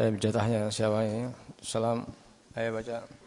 Tapi jatahnya siapa ini? Salam. Ayo baca.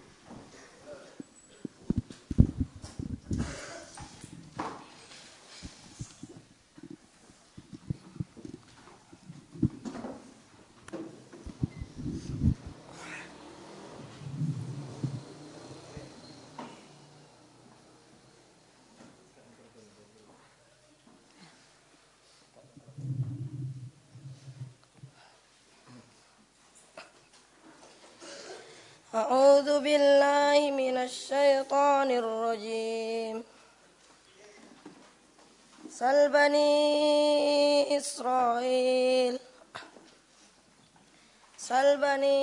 أعوذ بالله من الشيطان الرجيم. سل بني إسرائيل. سل بني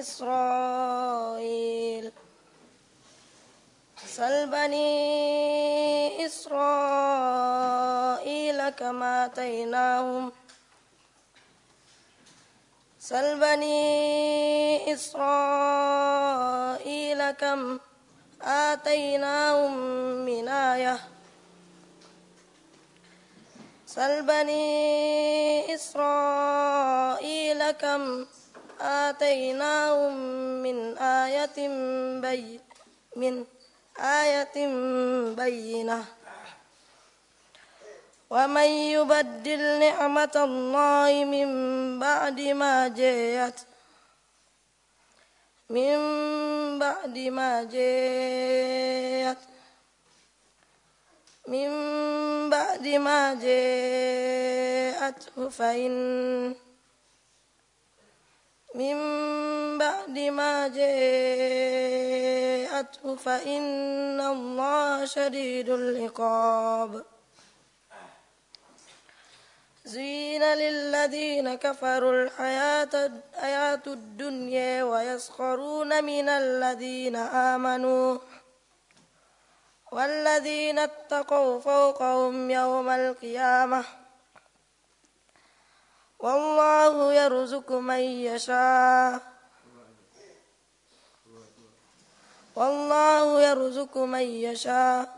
إسرائيل. سل بني إسرائيل كما آتيناهم سل بني إسرائيل كم آتيناهم من آية. سل بني إسرائيل كم آتيناهم من آية بي من آية بينة. ومن يبدل نعمة الله من بعد ما جاءت من بعد ما جاءت من بعد ما جاءته فإن من بعد ما جاءته فإن الله شديد العقاب زين للذين كفروا الحياة الحياة الدنيا ويسخرون من الذين آمنوا والذين اتقوا فوقهم يوم القيامة والله يرزق من يشاء والله يرزق من يشاء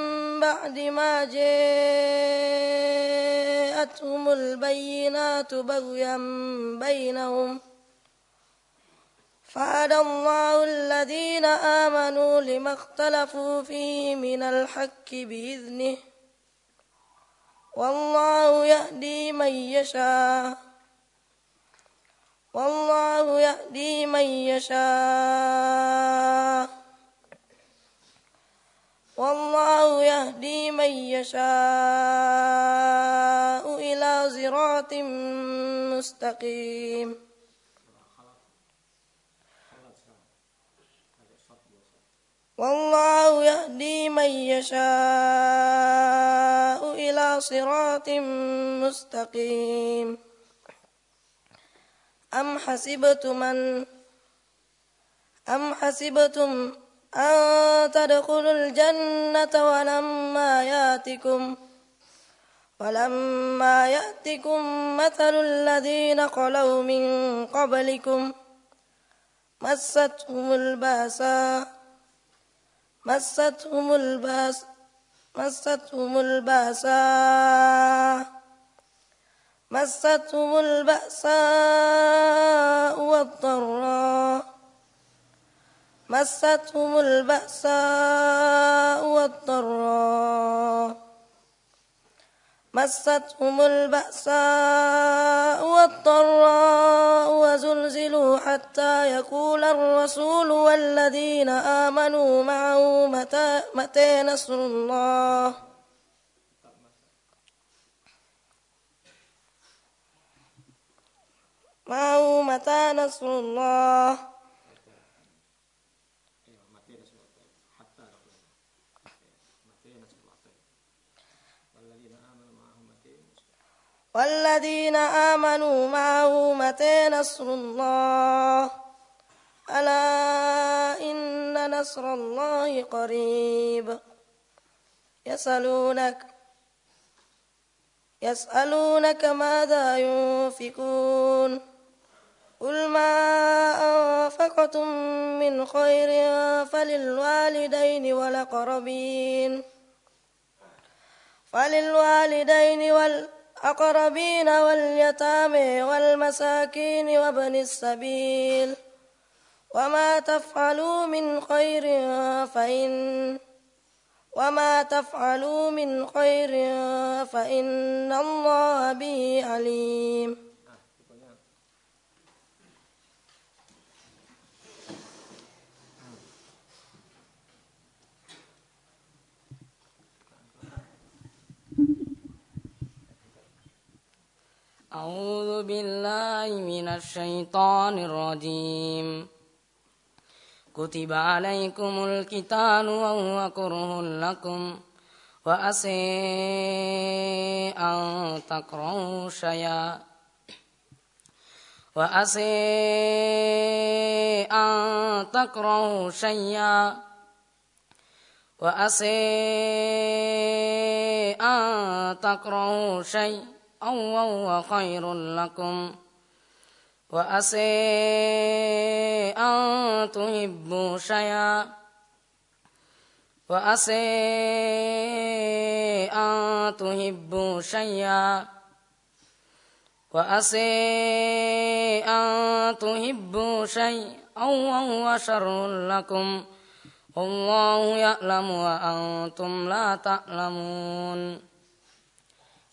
بعد ما جاءتهم البينات بغيا بينهم. فهدى الله الذين آمنوا لما اختلفوا فيه من الحق بإذنه. والله يهدي من يشاء. والله يهدي من يشاء. والله يهدي من يشاء إلى صراط مستقيم. والله يهدي من يشاء إلى صراط مستقيم. أم حسبتم أن أم حسبتم أن تدخلوا الجنة ولما يأتكم ولما يأتكم مثل الذين خلوا من قبلكم مستهم البأساء مستهم البأس مستهم البأساء مستهم البأساء والضراء مستهم البأساء والضراء. مستهم البأساء والضراء وزلزلوا حتى يقول الرسول والذين آمنوا معه متى, متى نصر الله. معه متى نصر الله. والذين آمنوا معه متى نصر الله؟ ألا إن نصر الله قريب. يسألونك يسألونك ماذا ينفقون؟ قل ما أنفقتم من خير فللوالدين والأقربين. فللوالدين والأقربين واليتامى والمساكين وابن السبيل. وما تفعلوا من خير فإن وما تفعلوا من خير فإن الله به عليم. أعوذ بالله من الشيطان الرجيم. كتب عليكم القتال وهو كره لكم وأسي أن تكرهوا شيئا وأسي أن تكرهوا شيئا وأسي أن تكرهوا شيئا أو هو خير لكم. وأسي أن تحبوا شيئا. وأسي أن تحبوا شيئا. وأسي أن تحبوا شيئا. أو هو شر لكم. والله يعلم وأنتم لا تعلمون.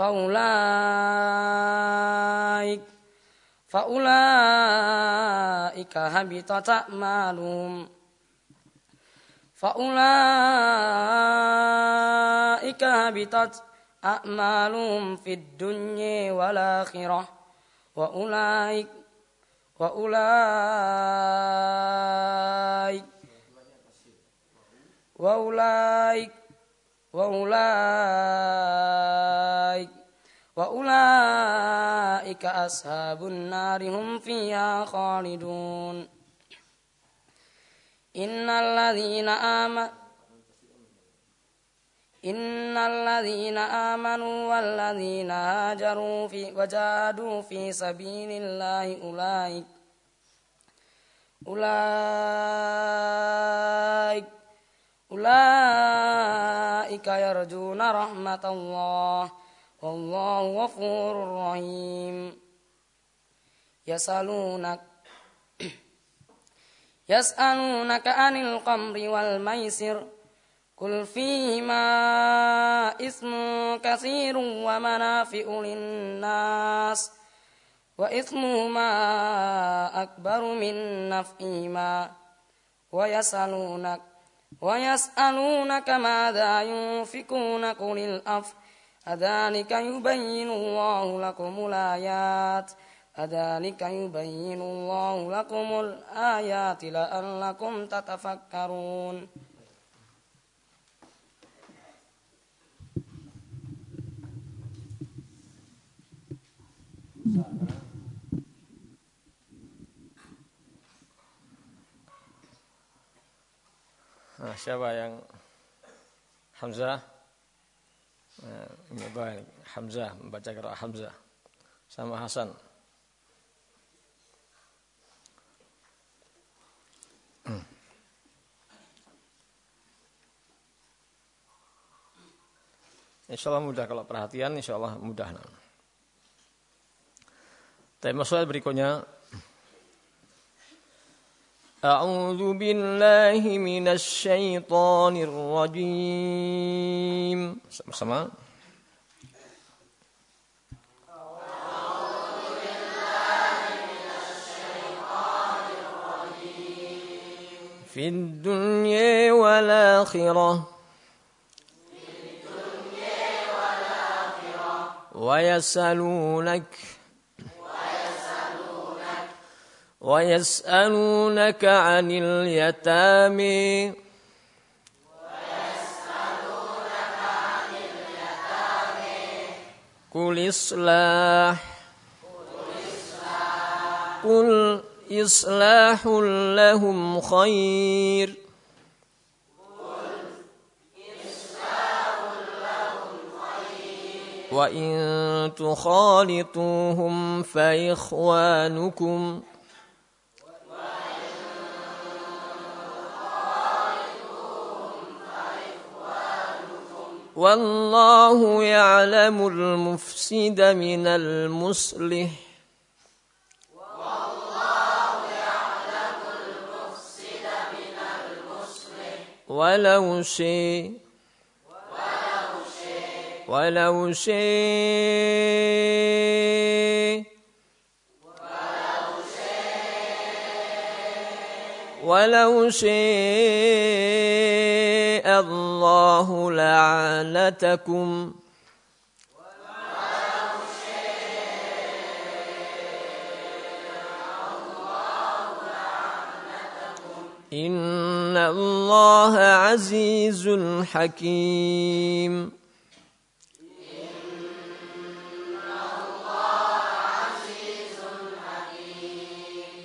فأولئك فأولئك هبطت أعمالهم. فأولئك هبطت أعمالهم في الدنيا والآخرة. وأولئك وأولئك وأولئك وأولئك وأولئك أصحاب النار هم فيها خالدون. إن الذين آمنوا إن الذين آمنوا والذين هاجروا في وجاهدوا في سبيل الله أولئك أولئك أولئك يرجون رحمة الله. والله غفور رحيم. يسألونك يسألونك عن القمر والميسر. قل فيهما إثم كثير ومنافع للناس. وإثمهما أكبر من نفعهما. ويسألونك ويسألونك ماذا ينفقون قل الأف. أذلك يبين الله لكم الآيات. أذلك يبين الله لكم الآيات لعلكم تتفكرون. Nah, siapa yang Hamzah? Nah, baik. Hamzah membaca kira Hamzah sama Hasan. Hmm. Insya Allah mudah kalau perhatian, insya Allah mudah. Tema soal berikutnya أعوذ بالله من الشيطان الرجيم. Sama في الدنيا والآخرة. ويسألونك ويسألونك عن اليتامى. قل إصلاح. قل إصلاح لهم خير. وإن تخالطوهم فإخوانكم. والله يعلم المفسد من المصلح. ولو شيء ولو شيء ولو شيء الله لعنتكم. إن الله عزيز حكيم.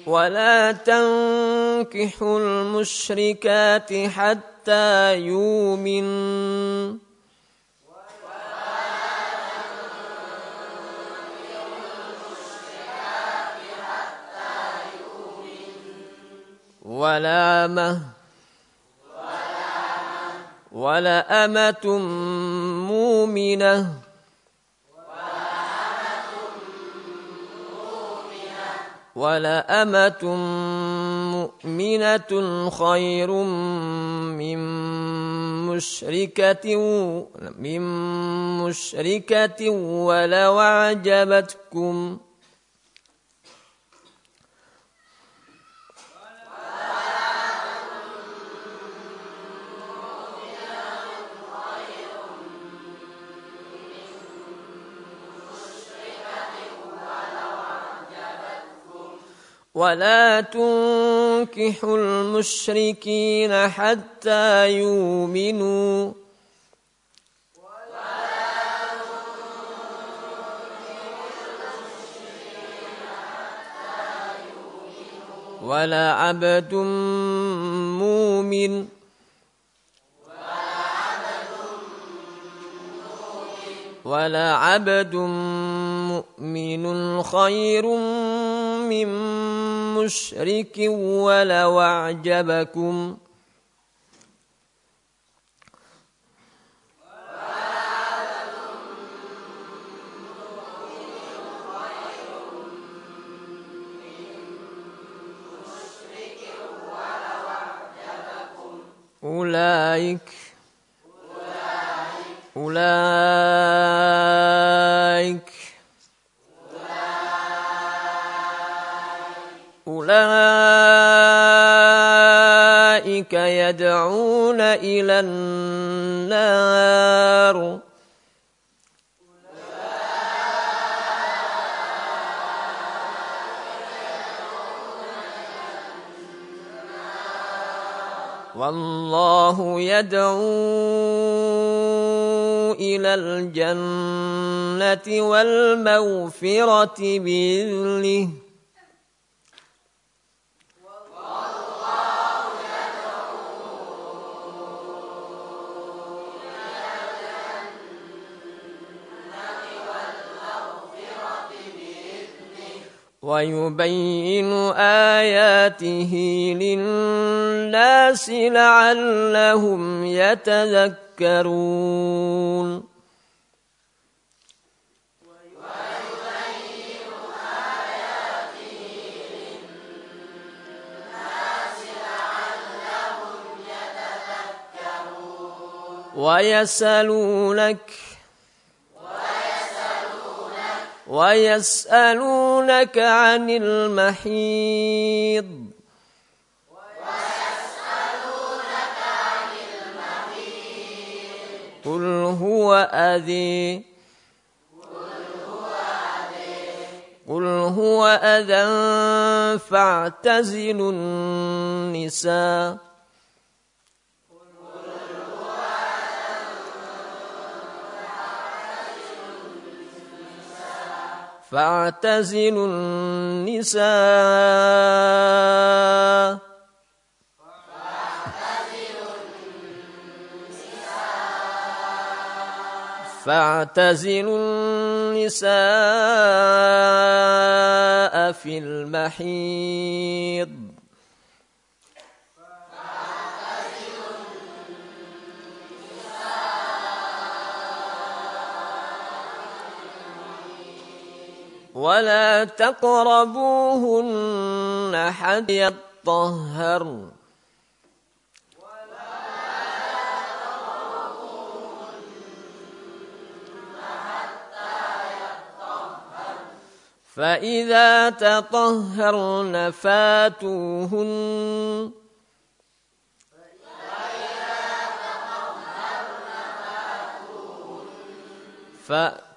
ولا تنكحوا المشركات حتى يؤمن. ولا أمة ولا أمة مؤمنة. ولا أمة مؤمنة خير من مشركة من مشركة ولو أعجبتكم ولا تنكحوا المشركين حتى يؤمنوا. ولا عبد مؤمن. ولا عبد مؤمن خير من مشرك ولو أعجبكم. أولئك. أولئك. يدعون إلى النار. والله يدعو إلى الجنة والمغفرة بإذنه. ويبين آياته للناس لعلهم يتذكرون. ويسألونك ويسألونك عن المحيض. قل هو أذي. قل هو أذى فاعتزلوا النساء. فاعتزلوا النساء. فاعتزلوا النساء في المحيض. ولا تقربوهن حتى يطهرن فإذا تطهرن فاتوهن. فأتوهن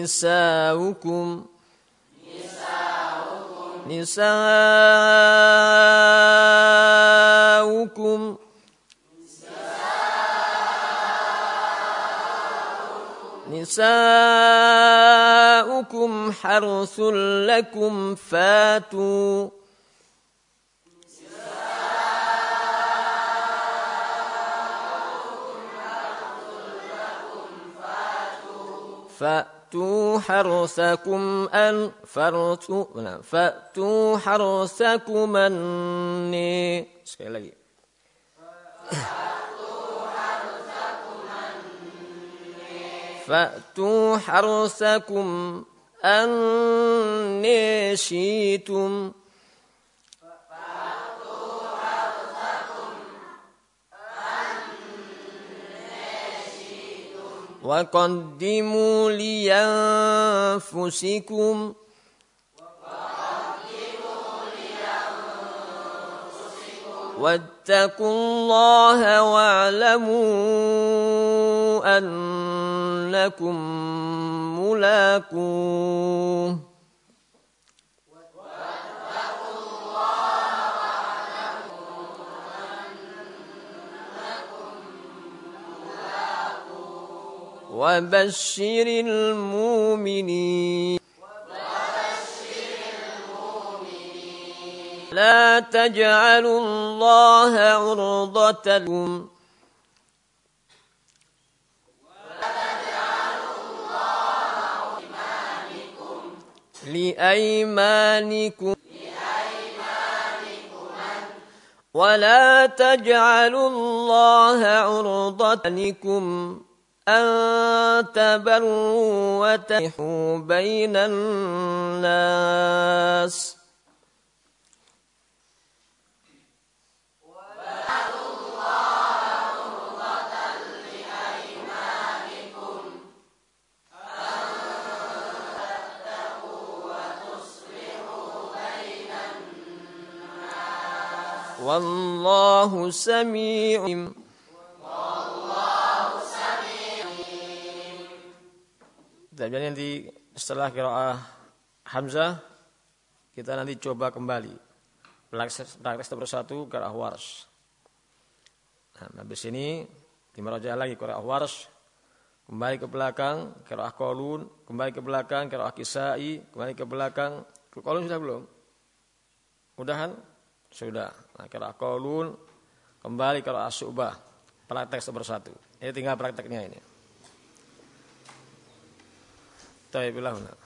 نساؤكم. نساؤكم. نساؤكم حرث لكم فاتوا. فأتوا حرثكم أن فأتوا فأتوا حرثكم أني sekali lagi فأتوا حرثكم أني شئتم. وقدموا لأنفسكم واتقوا الله واعلموا أنكم ملاقوه وبشر المؤمنين. لا تجعلوا الله عرضة لكم. لأيمانكم. ولا تجعلوا الله عرضة لكم. أن تبروا وتحوا بين الناس. والله سميع Dan nanti setelah kiraah Hamzah kita nanti coba kembali praktek satu persatu kiraah Wars. Nah, habis ini dimaraja lagi kiraah Wars, kembali ke belakang kiraah Kolun, kembali ke belakang kiraah Kisai, kembali ke belakang. Kolun sudah belum? Udahan? Sudah. Nah, kiraah Kolun, kembali kiraah Subah, praktek satu persatu. Ini tinggal prakteknya ini. ต่อยไปแล้วนะ